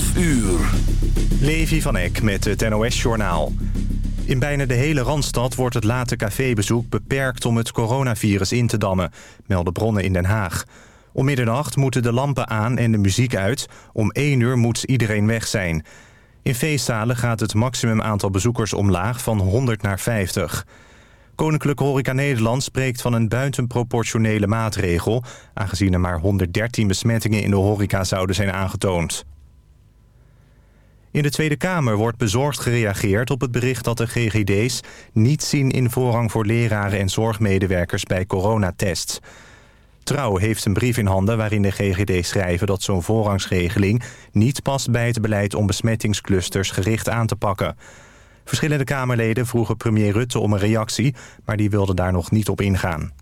12 uur. Levi van Eck met het NOS-journaal. In bijna de hele Randstad wordt het late cafébezoek beperkt om het coronavirus in te dammen, melden bronnen in Den Haag. Om middernacht moeten de lampen aan en de muziek uit. Om 1 uur moet iedereen weg zijn. In feestzalen gaat het maximum aantal bezoekers omlaag van 100 naar 50. Koninklijke Horeca Nederland spreekt van een buitenproportionele maatregel... aangezien er maar 113 besmettingen in de horeca zouden zijn aangetoond. In de Tweede Kamer wordt bezorgd gereageerd op het bericht dat de GGD's... niet zien in voorrang voor leraren en zorgmedewerkers bij coronatests. Trouw heeft een brief in handen waarin de GGD schrijven dat zo'n voorrangsregeling... niet past bij het beleid om besmettingsclusters gericht aan te pakken... Verschillende Kamerleden vroegen premier Rutte om een reactie... maar die wilde daar nog niet op ingaan.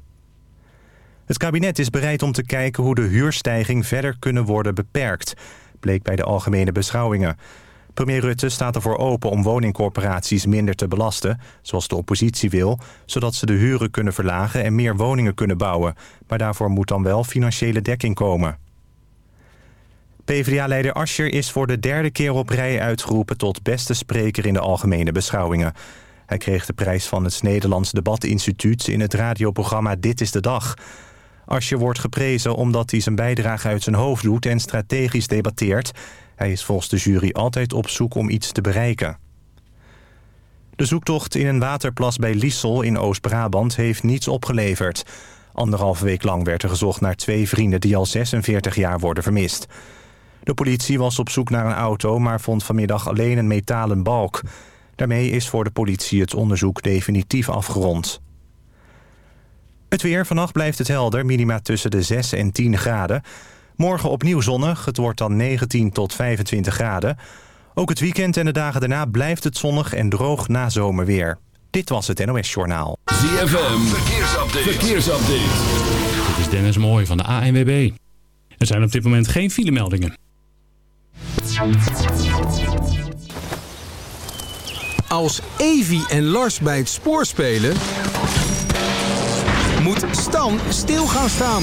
Het kabinet is bereid om te kijken hoe de huurstijging verder kunnen worden beperkt... bleek bij de algemene beschouwingen. Premier Rutte staat ervoor open om woningcorporaties minder te belasten... zoals de oppositie wil, zodat ze de huren kunnen verlagen... en meer woningen kunnen bouwen. Maar daarvoor moet dan wel financiële dekking komen. PvdA-leider Ascher is voor de derde keer op rij uitgeroepen... tot beste spreker in de algemene beschouwingen. Hij kreeg de prijs van het Nederlands Debatinstituut... in het radioprogramma Dit is de Dag. Ascher wordt geprezen omdat hij zijn bijdrage uit zijn hoofd doet... en strategisch debatteert. Hij is volgens de jury altijd op zoek om iets te bereiken. De zoektocht in een waterplas bij Liesel in Oost-Brabant heeft niets opgeleverd. Anderhalve week lang werd er gezocht naar twee vrienden die al 46 jaar worden vermist. De politie was op zoek naar een auto, maar vond vanmiddag alleen een metalen balk. Daarmee is voor de politie het onderzoek definitief afgerond. Het weer. Vannacht blijft het helder, minima tussen de 6 en 10 graden. Morgen opnieuw zonnig, het wordt dan 19 tot 25 graden. Ook het weekend en de dagen daarna blijft het zonnig en droog na zomerweer. Dit was het NOS Journaal. ZFM, verkeersupdate. verkeersupdate. Dit is Dennis Mooij van de ANWB. Er zijn op dit moment geen filemeldingen. Als Evi en Lars bij het spoor spelen... moet Stan stil gaan staan.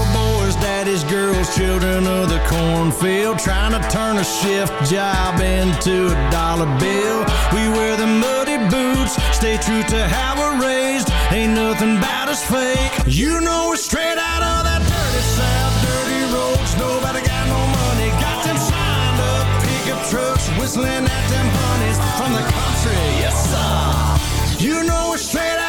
daddy's girls, children of the cornfield, trying to turn a shift job into a dollar bill. We wear the muddy boots, stay true to how we're raised. Ain't nothing about us fake. You know we're straight out of that dirty south, dirty roads. Nobody got no money, got them signed up pickup trucks, whistling at them honeys from the country. Yes, sir. You know we're straight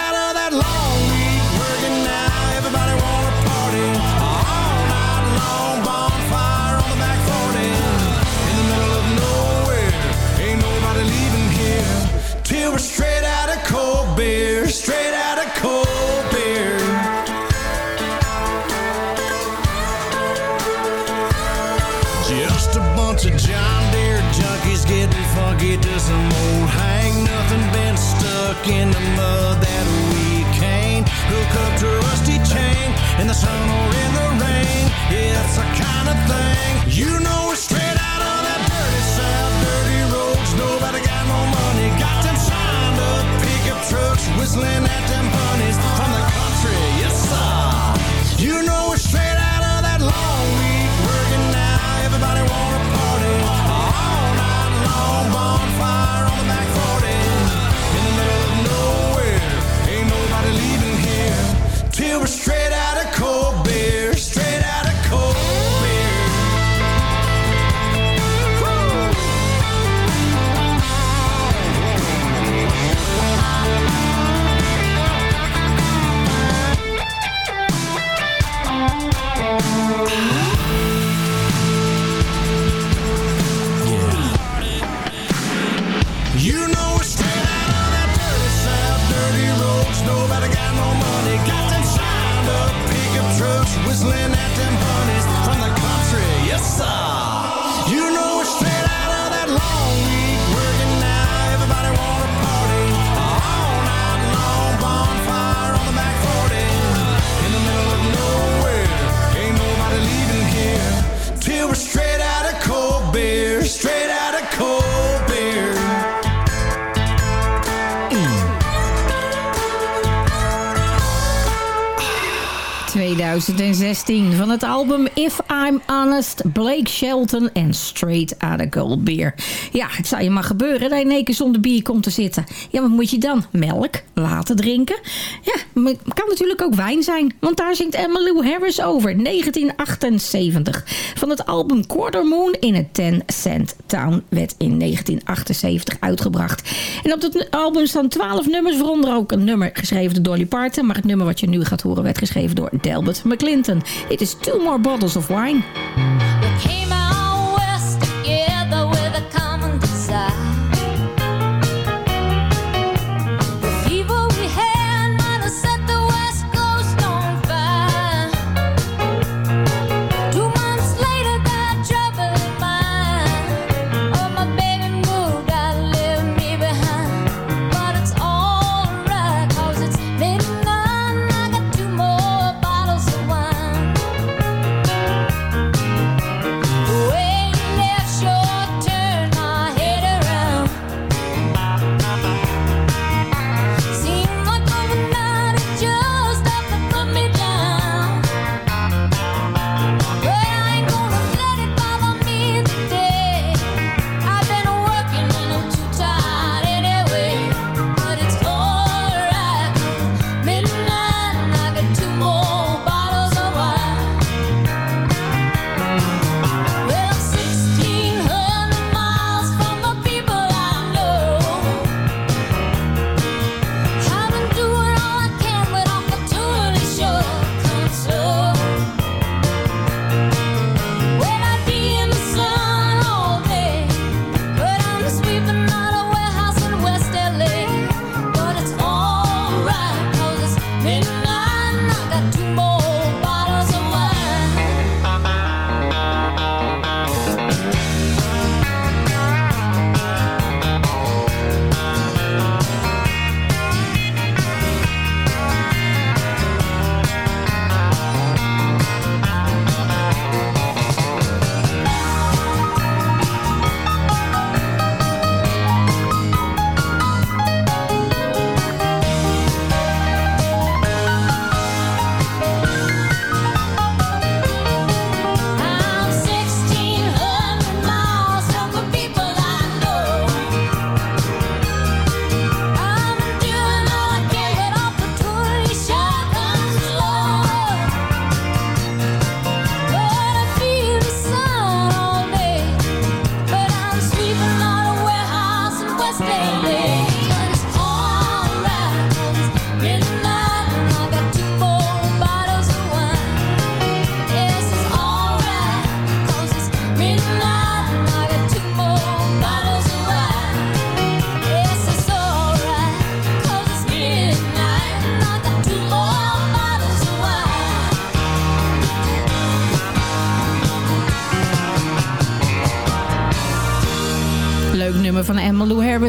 2016 van het album If I'm Honest, Blake Shelton en Straight Outta Gold Beer. Ja, het zou je maar gebeuren dat je in één keer zonder bier komt te zitten. Ja, wat moet je dan? Melk? Water drinken? Ja, maar het kan natuurlijk ook wijn zijn, want daar zingt Emmylou Harris over, 1978. Van het album Quarter Moon in a 10 Cent Town werd in 1978 uitgebracht. En op het album staan 12 nummers, waaronder ook een nummer geschreven door Dolly Parton, maar het nummer wat je nu gaat horen werd geschreven door Delbert McClinton. It is Two More Bottles of Wine.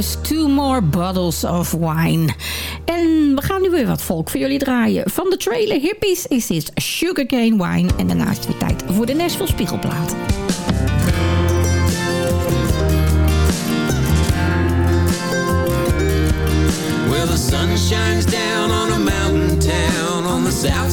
Two More Bottles of Wine. En we gaan nu weer wat volk voor jullie draaien. Van de trailer Hippies is dit Sugarcane Wine. En daarnaast weer tijd voor de Nashville Spiegelplaat. The sun shines down on a mountain town on the south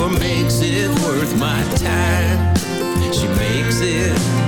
sure makes it worth my time. She makes it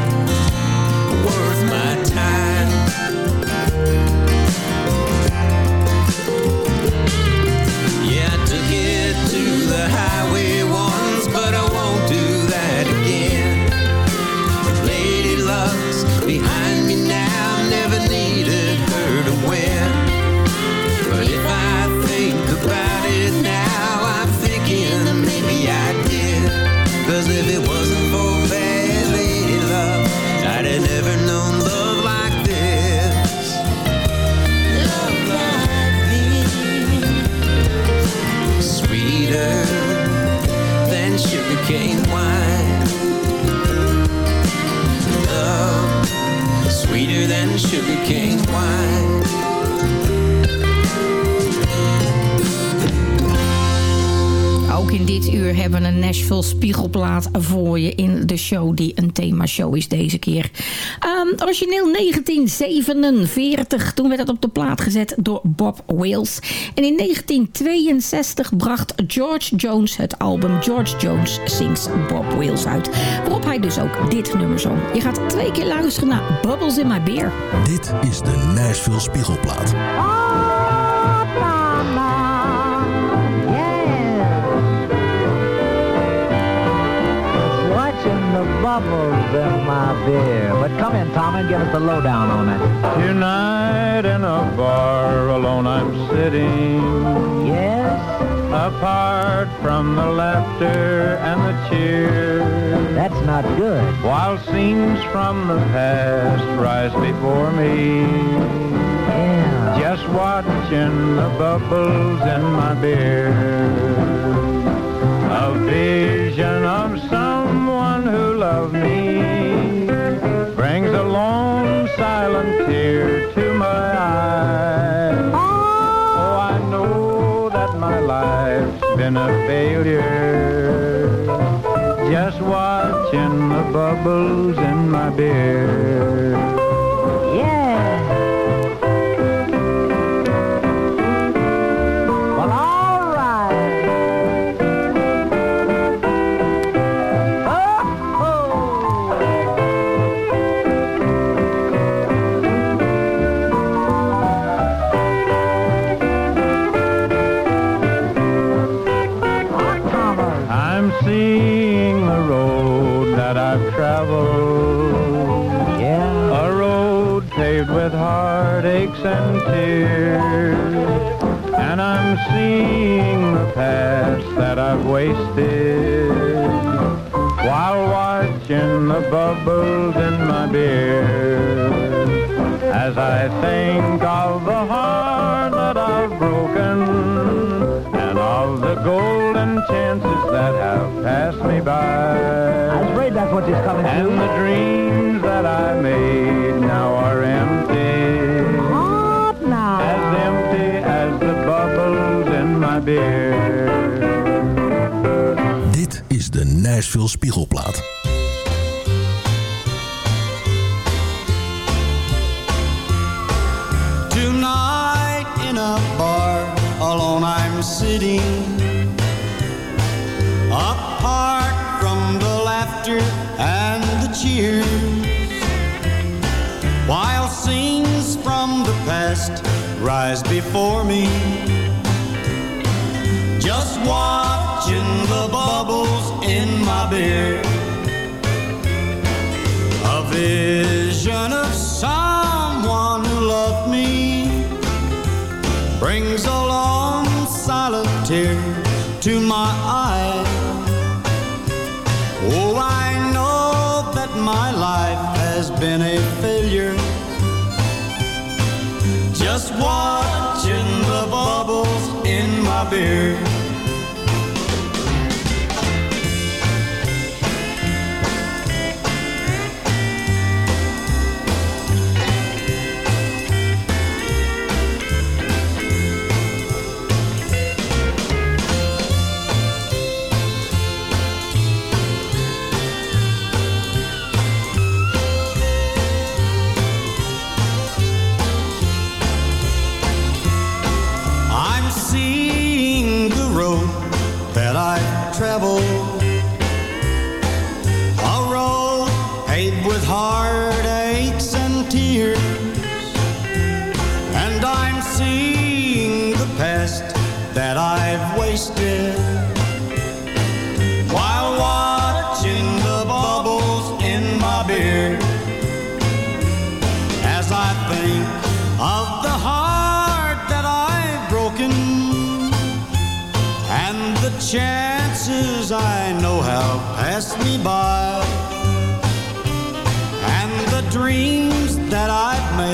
dit uur hebben we een Nashville spiegelplaat voor je in de show die een themashow is deze keer. Ehm, origineel 1947, toen werd het op de plaat gezet door Bob Wales. En in 1962 bracht George Jones het album George Jones Sings Bob Wales uit. Waarop hij dus ook dit nummer zong. Je gaat twee keer luisteren naar Bubbles in My Beer. Dit is de Nashville Spiegelplaat. Bubbles in my beer. But come in, Tom, and give us the lowdown on it. Tonight in a bar alone I'm sitting Yes? Apart from the laughter and the cheer That's not good. While scenes from the past rise before me Yeah. Just watching the bubbles in my beer A vision of someone who loved me Brings a long silent tear to my eye Oh, I know that my life's been a failure. Just watching the bubbles in my beer tears And I'm seeing the past that I've wasted While watching the bubbles in my beer As I think of the heart that I've broken And of the golden chances that have passed me by. I by was afraid that's what you're coming and to. the dreams that I made now beer. Dit is de Nashville Spiegelplaat. Tonight in a bar, alone I'm sitting. Apart from the laughter and the cheers. While scenes from the past rise before me. Just watching the bubbles in my beer. A vision of someone who loved me brings a long silent tear to my eye. Oh, I know that my life has been a failure. Just watching the bubbles in my beer.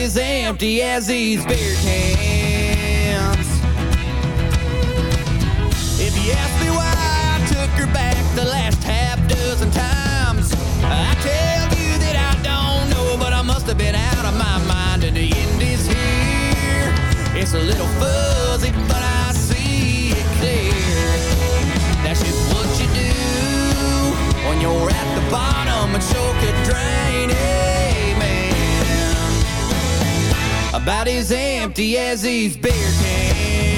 As empty as these beer cans. If you ask me why I took her back the last half dozen times, I tell you that I don't know, but I must have been out of my mind and the end is here. It's a little fuzzy, but I see it clear. That's just what you do when you're at the bottom and sure could drain. About as empty as these beer cans.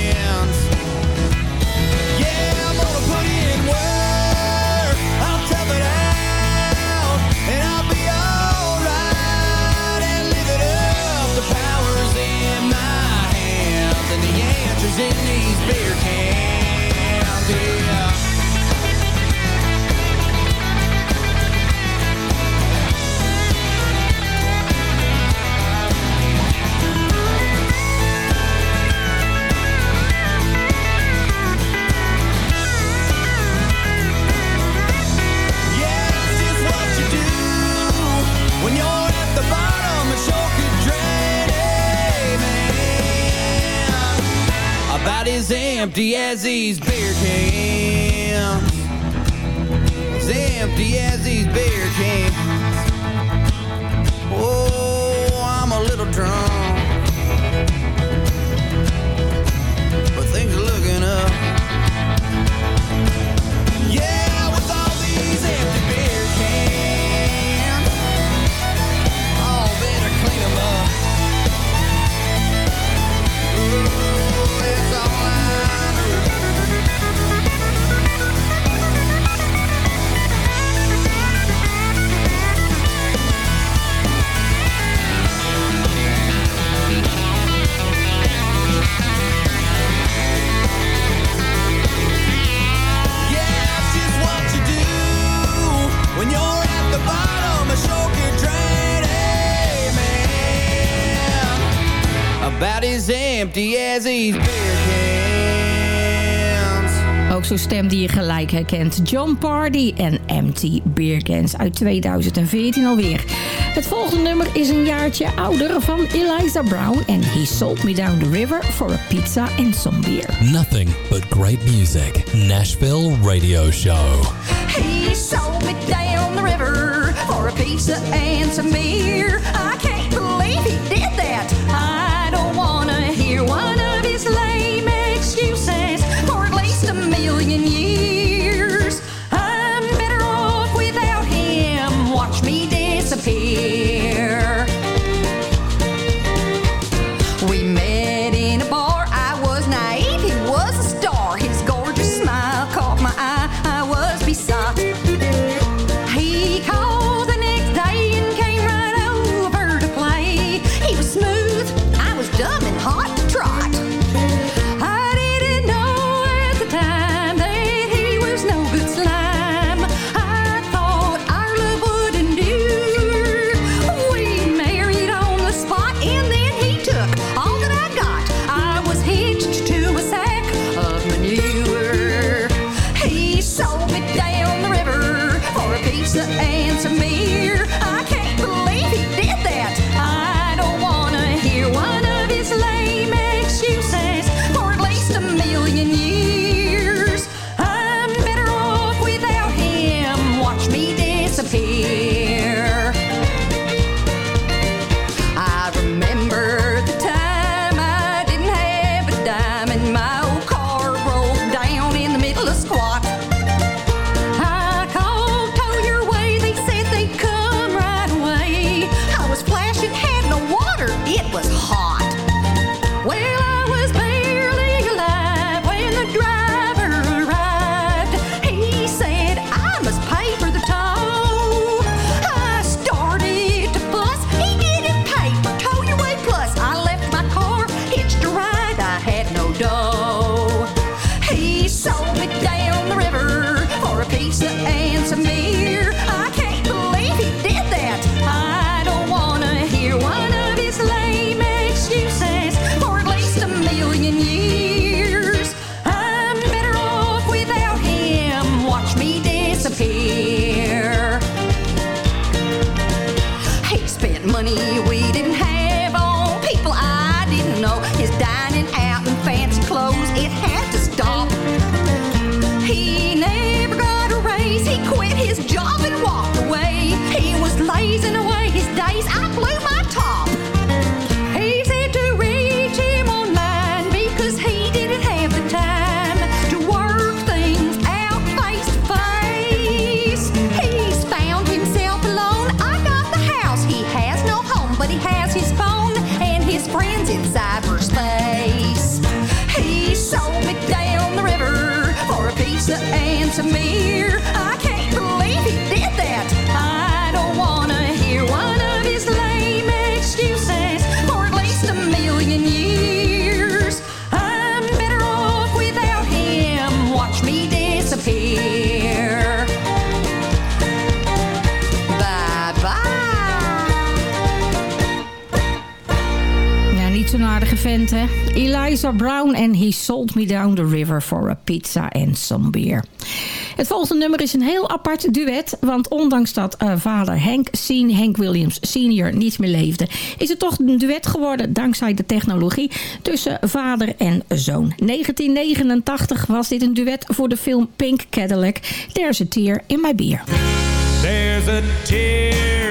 John Party en Empty Beer Cans uit 2014 alweer. Het volgende nummer is een jaartje ouder van Eliza Brown. En He Sold Me Down the River for a Pizza and Some Beer. Nothing but great music. Nashville Radio Show. He sold me down the river for a pizza and some beer. I can't believe he did that. I Eliza Brown en He Sold Me Down the River for a Pizza and Some Beer. Het volgende nummer is een heel apart duet. Want ondanks dat eh, vader Henk, seen, Henk Williams senior niet meer leefde... is het toch een duet geworden dankzij de technologie tussen vader en zoon. 1989 was dit een duet voor de film Pink Cadillac. There's a tear in my beer. There's a tear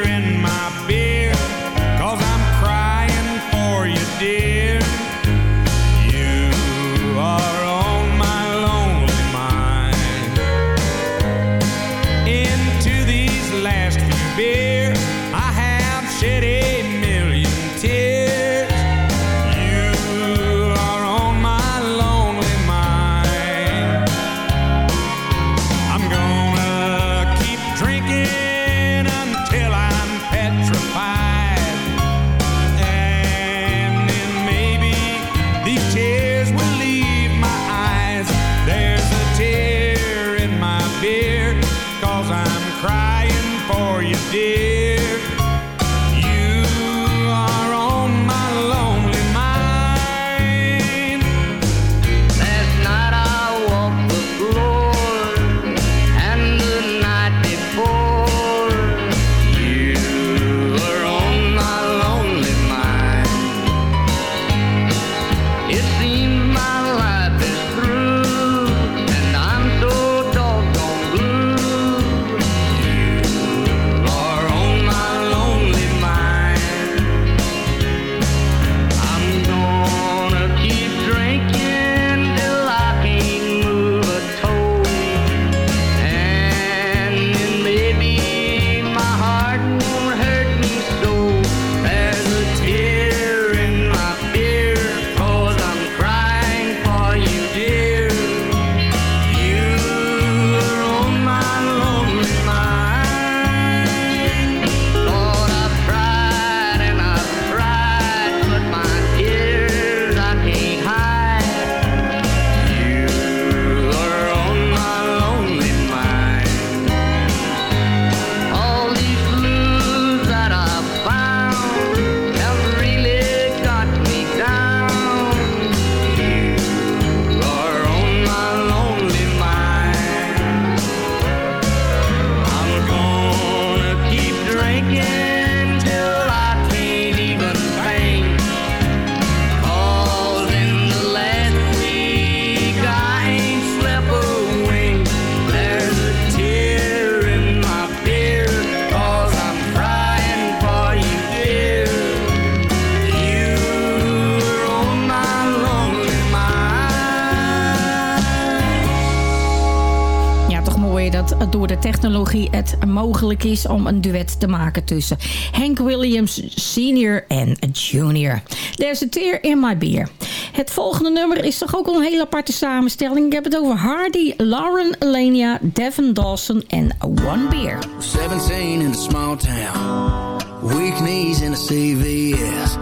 mogelijk is om een duet te maken tussen Hank Williams Senior en Junior. There's a tear in my beer. Het volgende nummer is toch ook een hele aparte samenstelling. Ik heb het over Hardy, Lauren Elenia, Devin Dawson en One Beer. 17 in a small town. Weak knees in a CVS.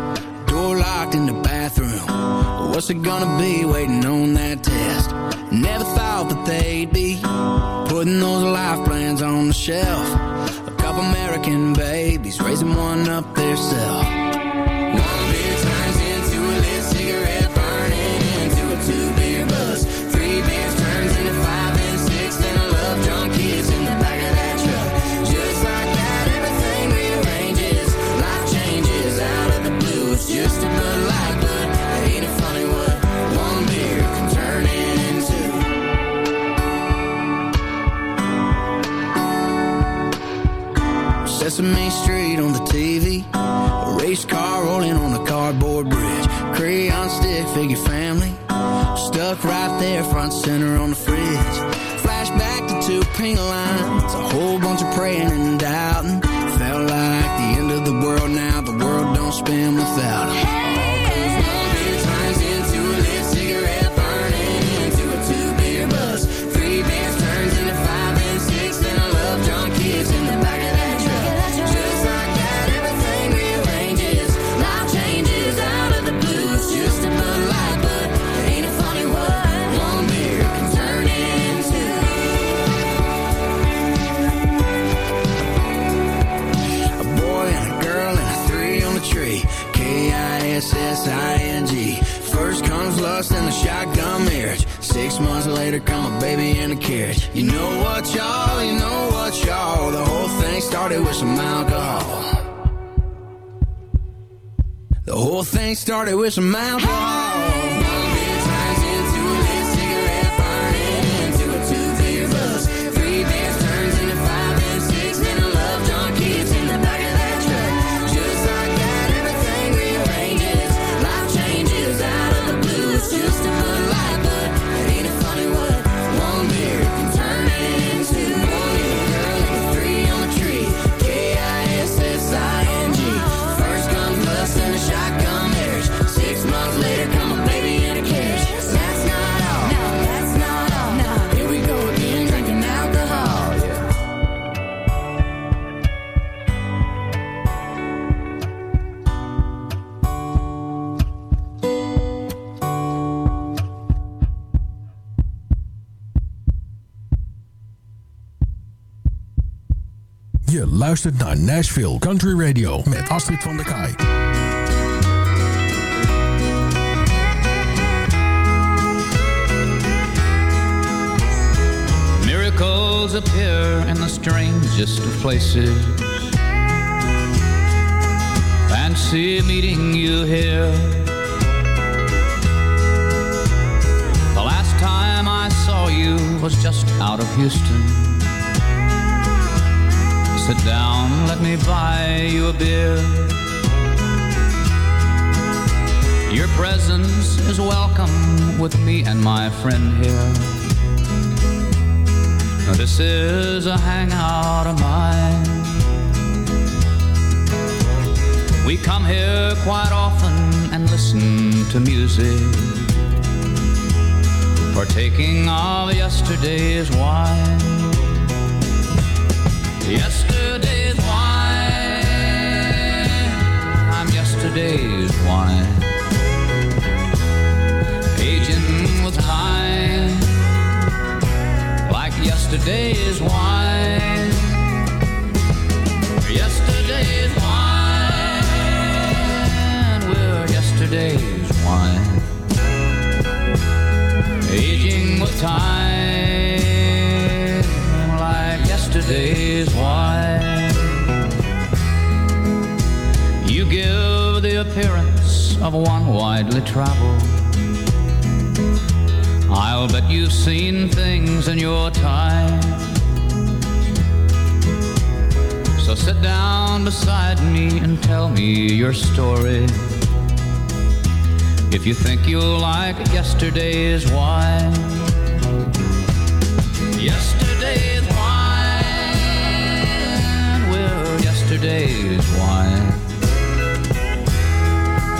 Door locked in the bathroom. What's it gonna be waiting on that test? Never thought that they'd be putting those life plans on the shelf. A couple American babies raising one up theirself. One beer turns into a lit cigarette, burning into a two beer buzz. Three beers turns into five and six, then a love drunk kiss in the back of that truck. Just like that, everything rearranges. Life changes out of the blue. It's just a Bud Light, but ain't it funny one Sesame Street on the TV. A race car rolling on a cardboard bridge. Crayon stick figure family. Stuck right there front center on the fridge. Flashback to two pink lines. A whole bunch of praying and doubting. Felt like the end of the world now. The world don't spin without 'em. Later, come a baby and a carriage. You know what, y'all? You know what, y'all? The whole thing started with some alcohol. The whole thing started with some alcohol. One Je luistert naar Nashville Country Radio met Astrid van der Kaai. Miracles appear in the strangest of places. Fancy meeting you here. The last time I saw you was just out of Houston. Sit down, let me buy you a beer. Your presence is welcome with me and my friend here. This is a hangout of mine. We come here quite often and listen to music, partaking of yesterday's wine. Yesterday's wine, I'm yesterday's wine, aging with time like yesterday's wine. Yesterday's wine, we're yesterday's wine. Aging with time. Like yesterday's wine. You give the appearance of one widely traveled. I'll bet you've seen things in your time. So sit down beside me and tell me your story. If you think you'll like yesterday's wine. Yesterday's wine. Oh, yesterday's wine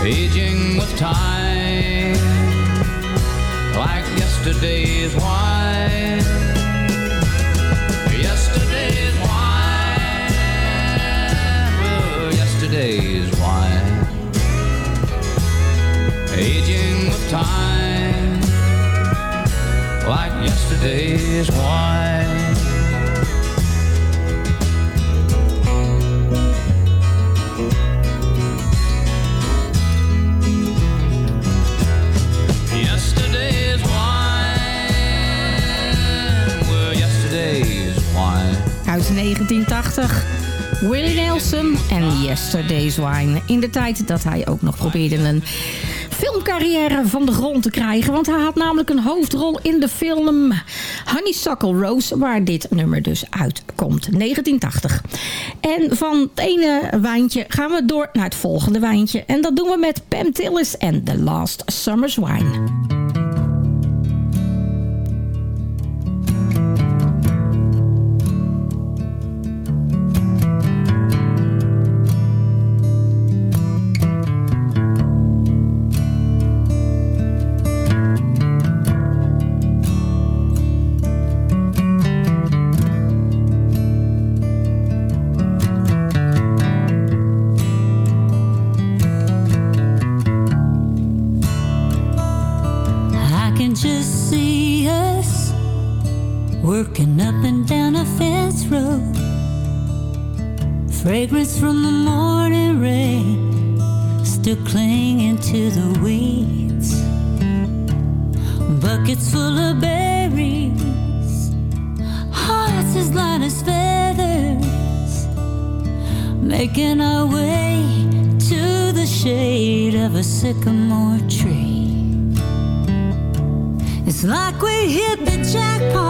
Aging with time Like yesterday's wine. Yesterday's wine well, Yesterday's wine. Aging with time Like yesterday's wine. 1980. Willie Nelson en Yesterday's Wine. In de tijd dat hij ook nog probeerde een filmcarrière van de grond te krijgen. Want hij had namelijk een hoofdrol in de film Honeysuckle Rose... waar dit nummer dus uitkomt. 1980. En van het ene wijntje gaan we door naar het volgende wijntje. En dat doen we met Pam Tillis en The Last Summer's Wine. Sycamore tree. It's like we hit the jackpot.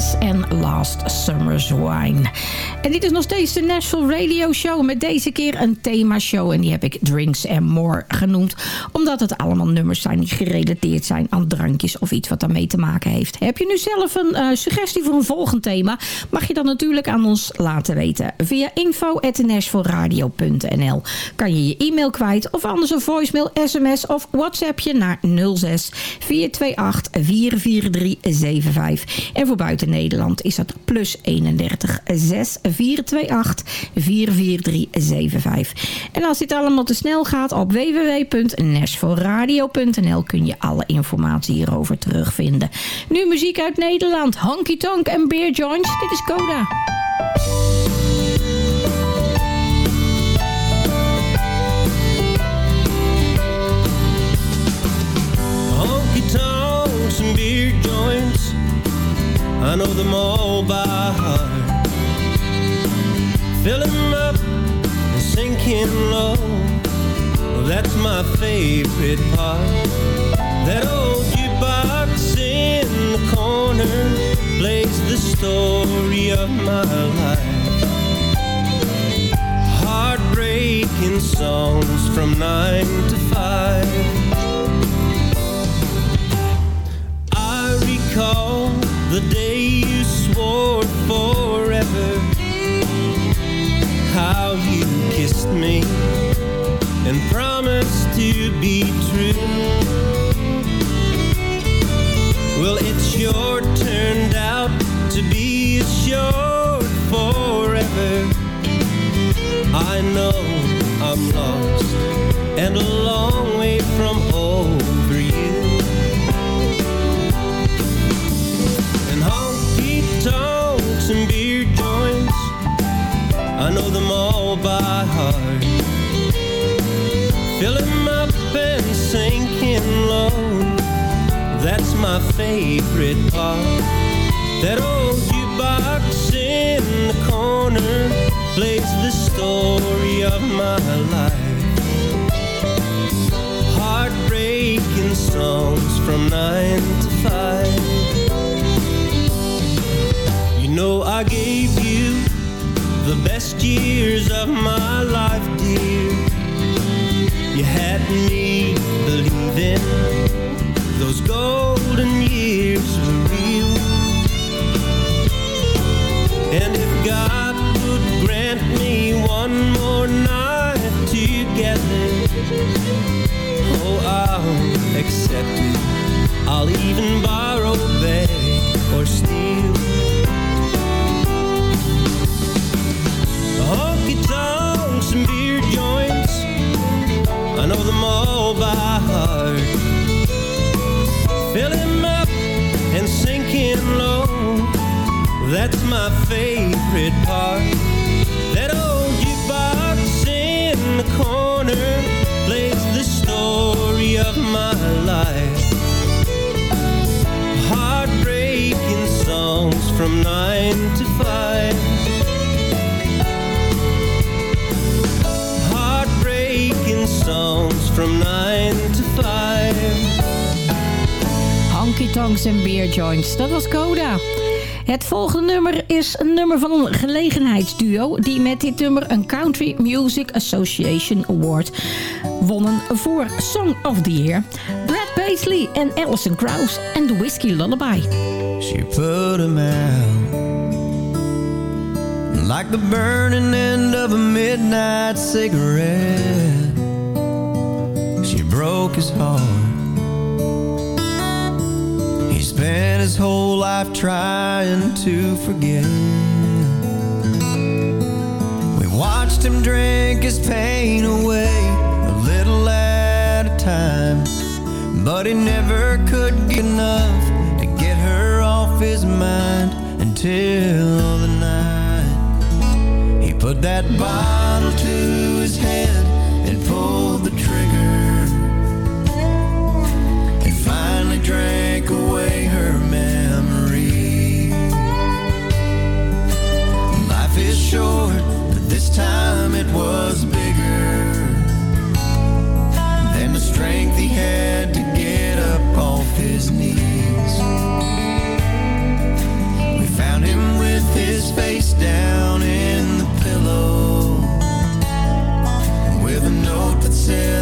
Tillis en Last Summer's Wine. En dit is nog steeds de Nashville Radio Show met deze keer een themashow. En die heb ik Drinks and More genoemd. Omdat het allemaal nummers zijn die gerelateerd zijn aan drankjes of iets wat daarmee te maken heeft. Heb je nu zelf een uh, suggestie voor een volgend thema? Mag je dat natuurlijk aan ons laten weten. Via info.nashvilleradio.nl kan je je e-mail kwijt of anders een voicemail, sms of whatsappje naar 06 428 44375. En voor buiten Nederland is dat plus 31 6 428 44375. En als dit allemaal te snel gaat, op www.nashvilleradio.nl kun je alle informatie hierover terugvinden. Nu muziek uit Nederland, Honky Tonk en Beer Joints. Dit is Coda. I know them all by heart. Fill 'em up and sinking low. That's my favorite part. That old jukebox in the corner plays the story of my life. Heartbreaking songs from nine to five. I recall the day you swore forever How my favorite part. That old jukebox in the corner plays the story of my life. Heartbreaking songs from nine to five. You know I gave you the best years of my life, dear. You had me believing those golden years were real. And if God would grant me one more night together, oh, I'll accept it. I'll even borrow, beg, or steal. honky tonks and beer joints. I know them all by heart. Fill 'em up and sinking low. That's my favorite part. That old jukebox in the corner plays the story of my life. Heartbreaking songs from nine to five. Heartbreaking songs from nine to five. Honky Tonks en Beer Joints. Dat was Coda. Het volgende nummer is een nummer van een gelegenheidsduo... die met dit nummer een Country Music Association Award wonnen voor Song of the Year. Brad Paisley en Alison Krauss en The Whiskey Lullaby. She put him out Like the burning end of a midnight cigarette She broke his heart He spent his whole life trying to forget. We watched him drink his pain away A little at a time But he never could get enough To get her off his mind Until the night He put that bottle to his head that was bigger than the strength he had to get up off his knees. We found him with his face down in the pillow with a note that said,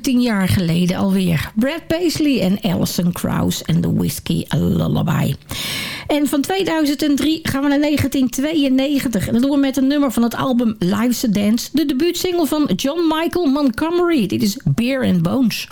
tien jaar geleden alweer. Brad Paisley en Alison Krauss en The Whiskey Lullaby. En van 2003 gaan we naar 1992. En dat doen we met een nummer van het album Live a Dance. De debuutsingle van John Michael Montgomery. Dit is Beer and Bones.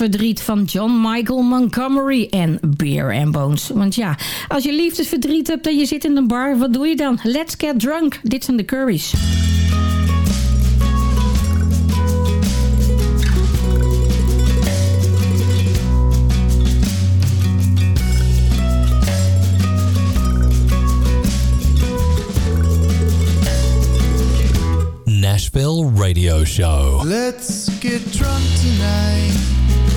liefdesverdriet van John Michael Montgomery en Beer and Bones. Want ja, als je liefdesverdriet hebt en je zit in een bar, wat doe je dan? Let's get drunk. Dit zijn de Currys. Nashville Radio Show. Let's get drunk tonight.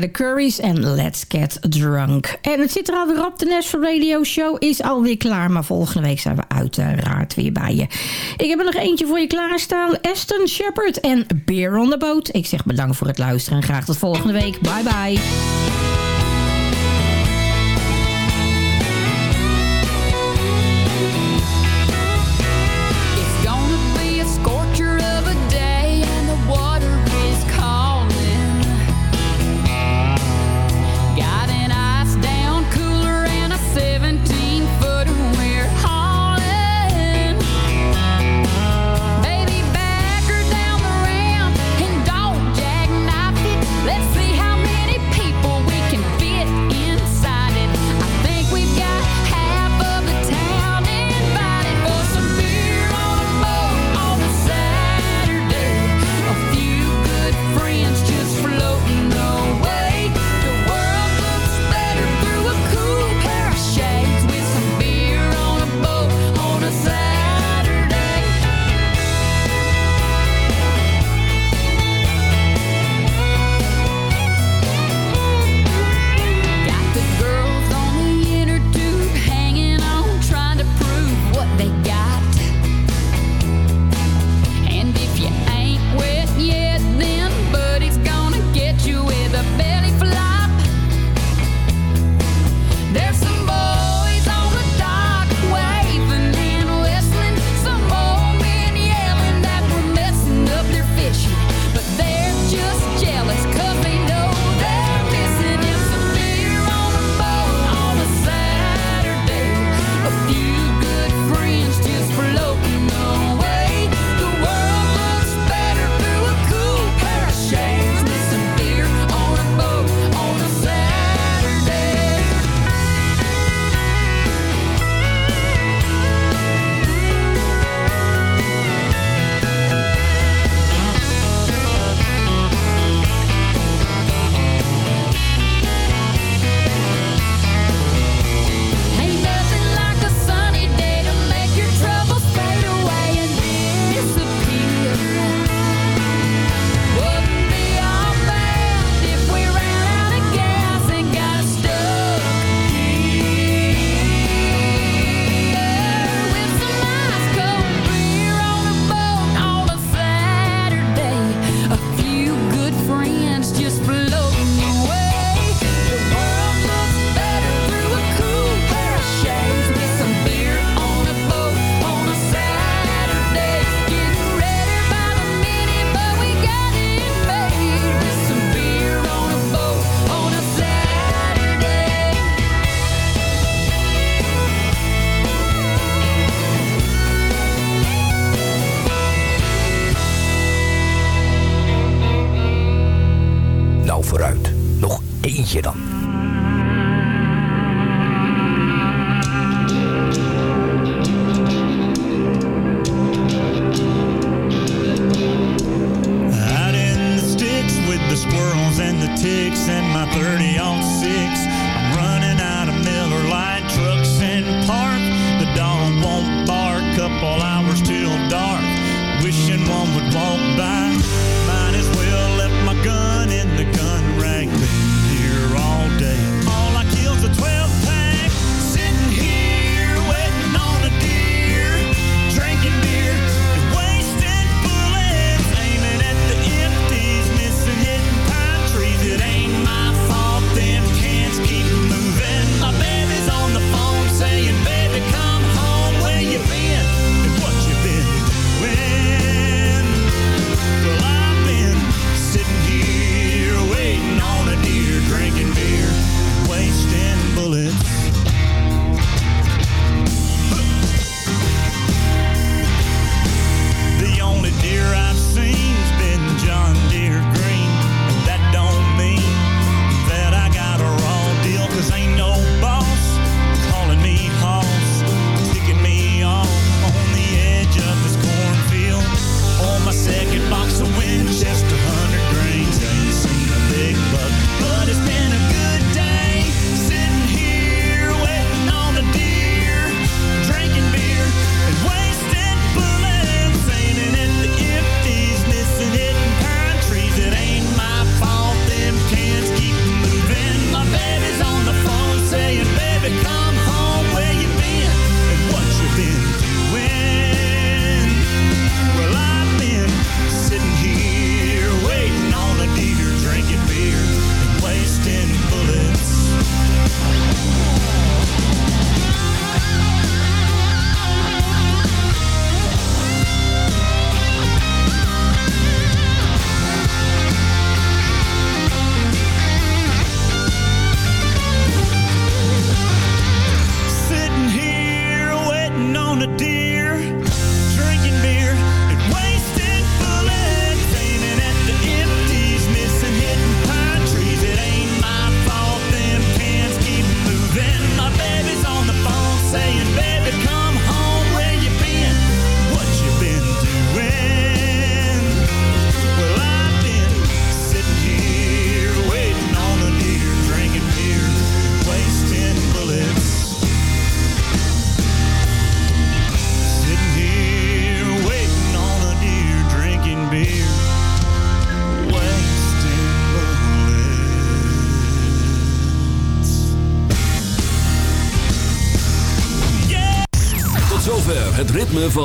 de Curries en Let's Get Drunk. En het zit er alweer op. De National Radio Show is alweer klaar. Maar volgende week zijn we uiteraard weer bij je. Ik heb er nog eentje voor je klaarstaan. Aston Shepard en Beer on the Boat. Ik zeg bedankt voor het luisteren en graag tot volgende week. Bye bye.